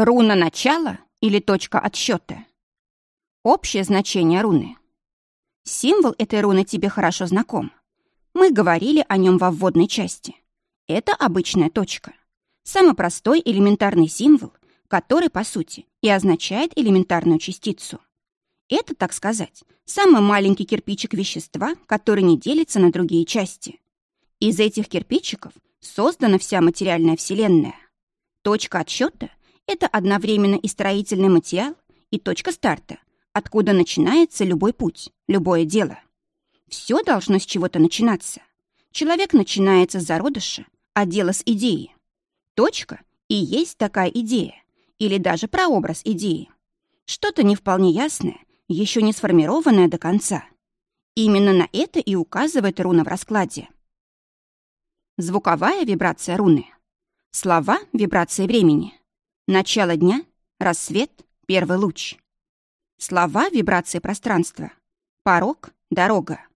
Руна начала или точка отсчета? Общее значение руны. Символ этой руны тебе хорошо знаком. Мы говорили о нем во вводной части. Это обычная точка. Самый простой элементарный символ, который, по сути, и означает элементарную частицу. Это, так сказать, самый маленький кирпичик вещества, который не делится на другие части. Из этих кирпичиков создана вся материальная вселенная. Точка отсчета — это одновременно и строительный материал, и точка старта, откуда начинается любой путь, любое дело. Все должно с чего-то начинаться. Человек начинается с зародыша, а дело с идеи. Точка и есть такая идея, или даже прообраз идеи. Что-то не вполне ясное, еще не сформированное до конца. Именно на это и указывает руна в раскладе. Звуковая вибрация руны. Слова — вибрации времени. Начало дня, рассвет, первый луч. Слова — вибрации пространства. Порог — дорога.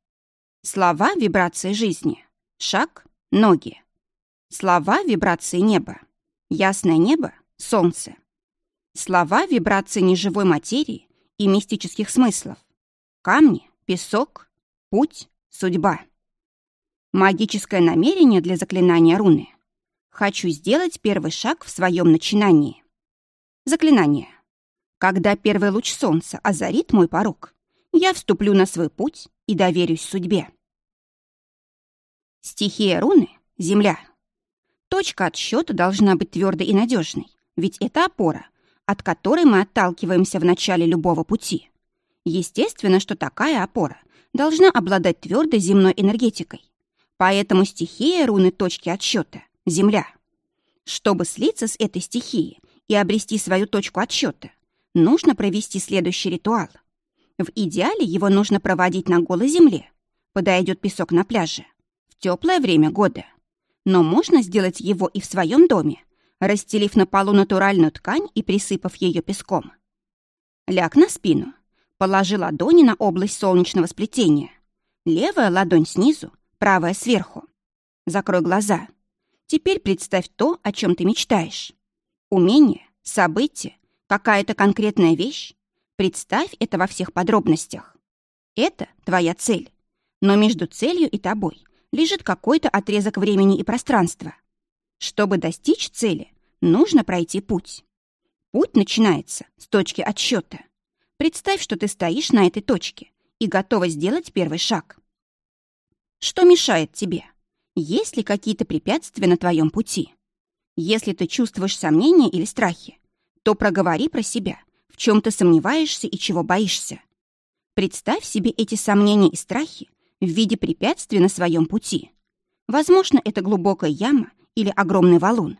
Слова — вибрации жизни. Шаг — ноги. Слова — вибрации неба. Ясное небо — солнце. Слова — вибрации неживой материи и мистических смыслов. Камни, песок, путь, судьба. Магическое намерение для заклинания руны. Хочу сделать первый шаг в своем начинании. Заклинание. Когда первый луч солнца озарит мой порог, я вступлю на свой путь и доверюсь судьбе. Стихия руны — земля. Точка отсчета должна быть твердой и надежной, ведь это опора, от которой мы отталкиваемся в начале любого пути. Естественно, что такая опора должна обладать твердой земной энергетикой. Поэтому стихия руны точки отсчета — земля. Чтобы слиться с этой стихией и обрести свою точку отсчета, нужно провести следующий ритуал. В идеале его нужно проводить на голой земле. Подойдет песок на пляже. В теплое время года. Но можно сделать его и в своем доме, расстелив на полу натуральную ткань и присыпав ее песком. Ляг на спину. Положи ладони на область солнечного сплетения. Левая ладонь снизу, правая сверху. Закрой глаза. Теперь представь то, о чем ты мечтаешь. Умение, событие, какая-то конкретная вещь. Представь это во всех подробностях. Это твоя цель. Но между целью и тобой лежит какой-то отрезок времени и пространства. Чтобы достичь цели, нужно пройти путь. Путь начинается с точки отсчета. Представь, что ты стоишь на этой точке и готова сделать первый шаг. Что мешает тебе? Есть ли какие-то препятствия на твоем пути? Если ты чувствуешь сомнения или страхи, то проговори про себя, в чем ты сомневаешься и чего боишься. Представь себе эти сомнения и страхи в виде препятствия на своем пути. Возможно, это глубокая яма или огромный валун.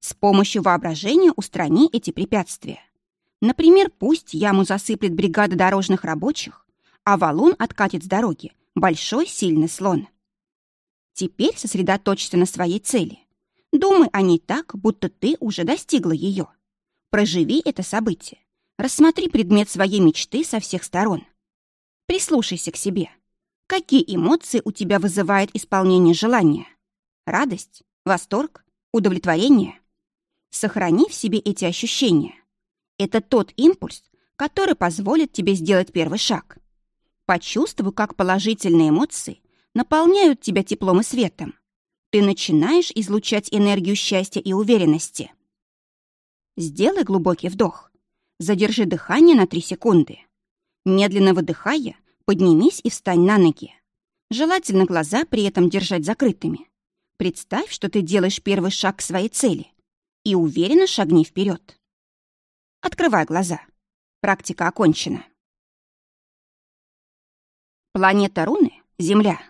С помощью воображения устрани эти препятствия. Например, пусть яму засыплет бригада дорожных рабочих, а валун откатит с дороги большой сильный слон. Теперь сосредоточься на своей цели. Думай о ней так, будто ты уже достигла ее. Проживи это событие. Рассмотри предмет своей мечты со всех сторон. Прислушайся к себе. Какие эмоции у тебя вызывает исполнение желания? Радость? Восторг? Удовлетворение? Сохрани в себе эти ощущения. Это тот импульс, который позволит тебе сделать первый шаг. Почувствуй, как положительные эмоции наполняют тебя теплом и светом. Ты начинаешь излучать энергию счастья и уверенности. Сделай глубокий вдох. Задержи дыхание на 3 секунды. Медленно выдыхая, поднимись и встань на ноги. Желательно глаза при этом держать закрытыми. Представь, что ты делаешь первый шаг к своей цели и уверенно шагни вперед. Открывай глаза. Практика окончена. Планета руны — Земля.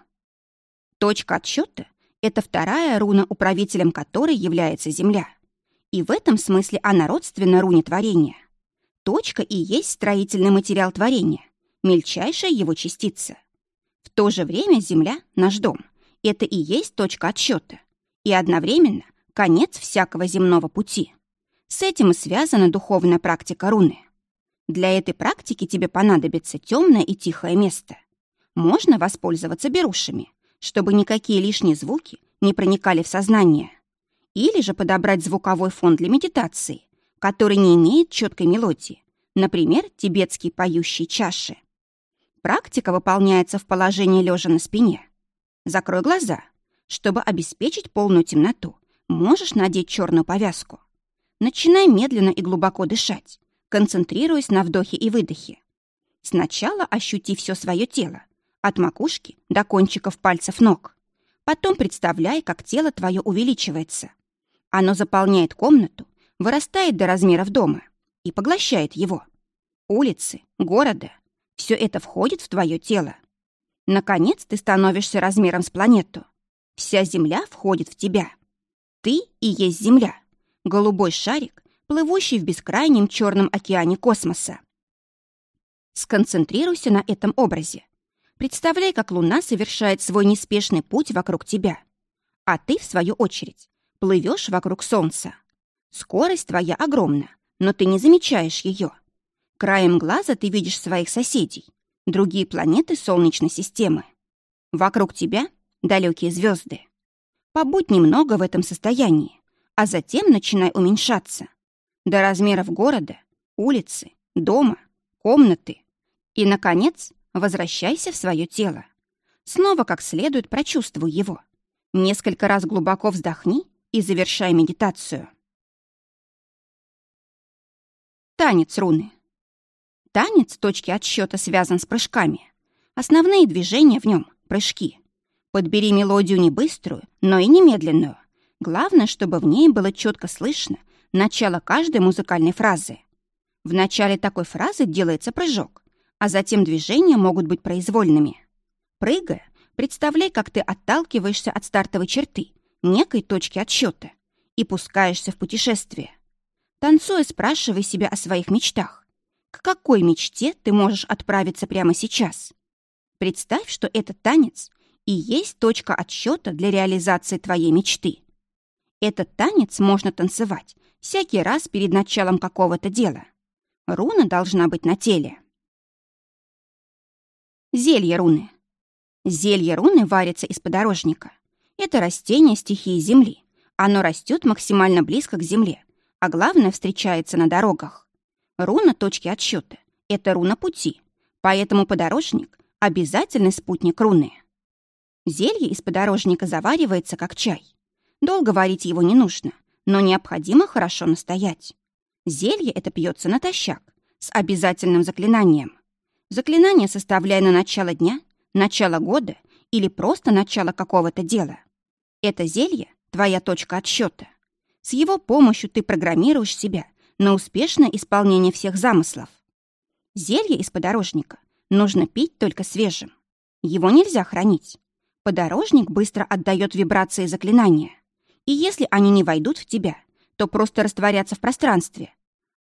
Точка отсчета — это вторая руна, управителем которой является Земля. И в этом смысле она родственна руне творения. Точка и есть строительный материал творения, мельчайшая его частица. В то же время Земля — наш дом. Это и есть точка отсчета. И одновременно конец всякого земного пути. С этим и связана духовная практика руны. Для этой практики тебе понадобится темное и тихое место. Можно воспользоваться берушами, чтобы никакие лишние звуки не проникали в сознание. Или же подобрать звуковой фон для медитации, который не имеет четкой мелодии, например, тибетские поющие чаши. Практика выполняется в положении лежа на спине. Закрой глаза. Чтобы обеспечить полную темноту, можешь надеть черную повязку. Начинай медленно и глубоко дышать, концентрируясь на вдохе и выдохе. Сначала ощути все свое тело, от макушки до кончиков пальцев ног. Потом представляй, как тело твое увеличивается. Оно заполняет комнату, вырастает до размеров дома и поглощает его. Улицы, города — все это входит в твое тело. Наконец ты становишься размером с планету. Вся Земля входит в тебя. Ты и есть Земля. Голубой шарик, плывущий в бескрайнем черном океане космоса. Сконцентрируйся на этом образе. Представляй, как Луна совершает свой неспешный путь вокруг тебя. А ты, в свою очередь, плывешь вокруг Солнца. Скорость твоя огромна, но ты не замечаешь ее. Краем глаза ты видишь своих соседей, другие планеты Солнечной системы. Вокруг тебя далекие звезды. Побудь немного в этом состоянии, а затем начинай уменьшаться. До размеров города, улицы, дома, комнаты. И, наконец, Возвращайся в свое тело. Снова как следует прочувствуй его. Несколько раз глубоко вздохни и завершай медитацию. Танец руны. Танец точки отсчета связан с прыжками. Основные движения в нем — прыжки. Подбери мелодию не быструю, но и немедленную. Главное, чтобы в ней было четко слышно начало каждой музыкальной фразы. В начале такой фразы делается прыжок, а затем движения могут быть произвольными. Прыгая, представляй, как ты отталкиваешься от стартовой черты, некой точки отсчета, и пускаешься в путешествие. Танцуя, спрашивай себя о своих мечтах. К какой мечте ты можешь отправиться прямо сейчас? Представь, что этот танец и есть точка отсчета для реализации твоей мечты. Этот танец можно танцевать всякий раз перед началом какого-то дела. Руна должна быть на теле. Зелье руны. Зелье руны варится из подорожника. Это растение стихии земли. Оно растет максимально близко к земле, а главное встречается на дорогах. Руна точки отсчета — это руна пути, поэтому подорожник — обязательный спутник руны. Зелье из подорожника заваривается как чай. Долго варить его не нужно, но необходимо хорошо настоять. Зелье это пьется натощак, с обязательным заклинанием. Заклинание составляй на начало дня, начало года или просто начало какого-то дела. Это зелье — твоя точка отсчета. С его помощью ты программируешь себя на успешное исполнение всех замыслов. Зелье из подорожника нужно пить только свежим. Его нельзя хранить. Подорожник быстро отдает вибрации заклинания. И если они не войдут в тебя, то просто растворятся в пространстве.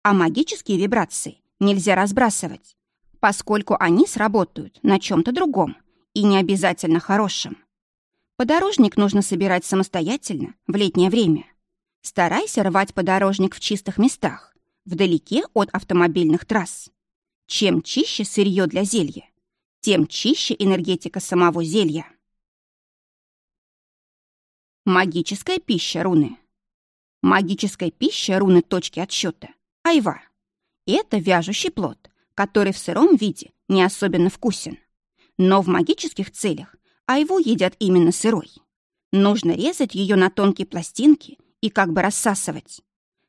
А магические вибрации нельзя разбрасывать поскольку они сработают на чем-то другом и не обязательно хорошем. Подорожник нужно собирать самостоятельно в летнее время. Старайся рвать подорожник в чистых местах, вдалеке от автомобильных трасс. Чем чище сырье для зелья, тем чище энергетика самого зелья. Магическая пища руны. Магическая пища руны точки отсчета – айва. Это вяжущий плод, который в сыром виде не особенно вкусен. Но в магических целях айву едят именно сырой. Нужно резать ее на тонкие пластинки и как бы рассасывать.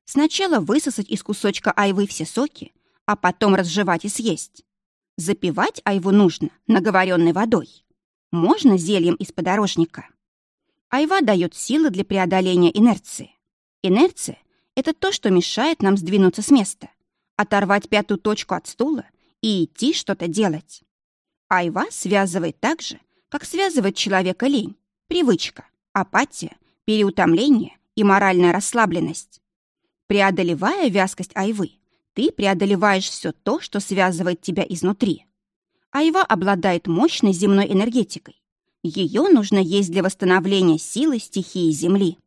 Сначала высосать из кусочка айвы все соки, а потом разжевать и съесть. Запивать айву нужно наговоренной водой. Можно зельем из подорожника. Айва дает силы для преодоления инерции. Инерция — это то, что мешает нам сдвинуться с места — оторвать пятую точку от стула и идти что-то делать. Айва связывает так же, как связывает человека лень, привычка, апатия, переутомление и моральная расслабленность. Преодолевая вязкость айвы, ты преодолеваешь все то, что связывает тебя изнутри. Айва обладает мощной земной энергетикой. Ее нужно есть для восстановления силы стихии Земли.